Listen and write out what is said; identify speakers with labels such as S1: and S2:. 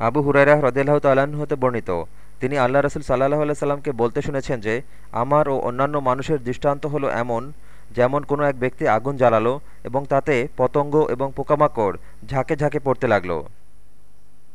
S1: আবু হুরাইরা হ্রদেলাহ তাল্লাহ্ন হতে বর্ণিত। তিনি আল্লাহ রসুল সাল্লাহ সাল্লামকে বলতে শুনেছেন যে, আমার ও অন্যান্য মানুষের দৃষ্টান্ত হলো এমন, যেমন কোনো এক ব্যক্তি আগুন জ্বালালো এবং তাতে পতঙ্গ এবং পোকামাকড় ঝাঁকে ঝাঁকে পড়তে লাগল।